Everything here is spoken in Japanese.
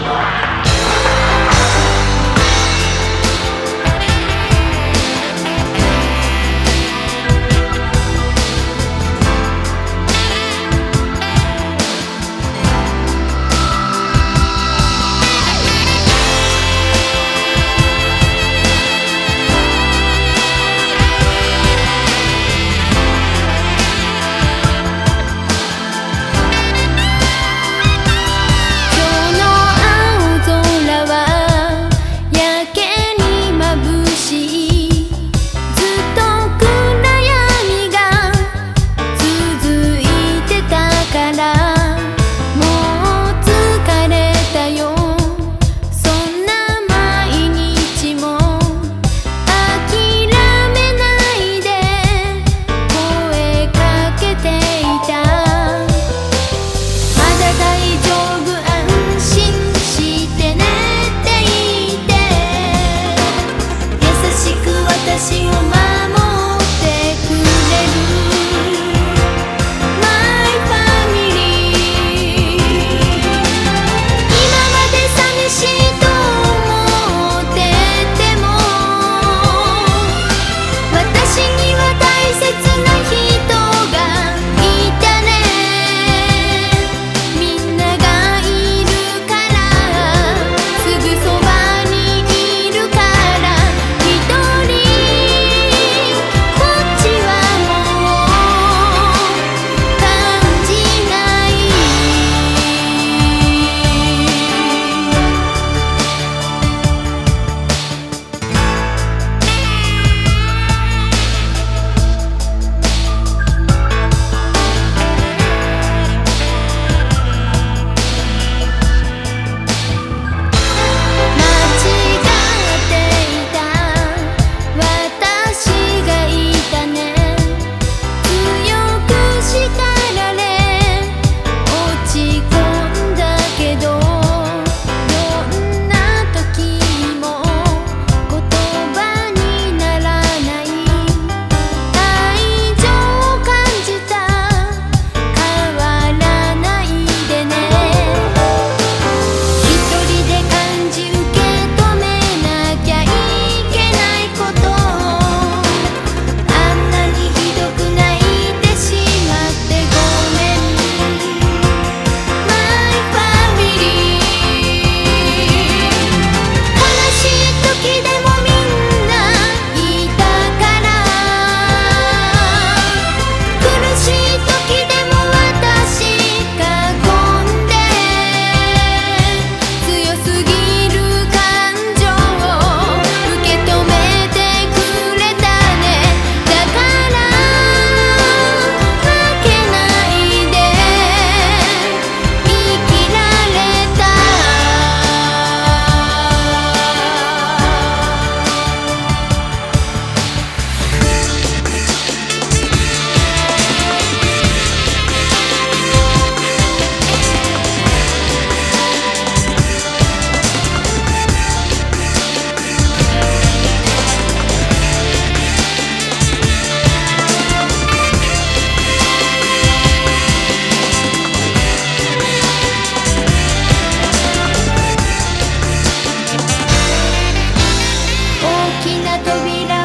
Wow. きな扉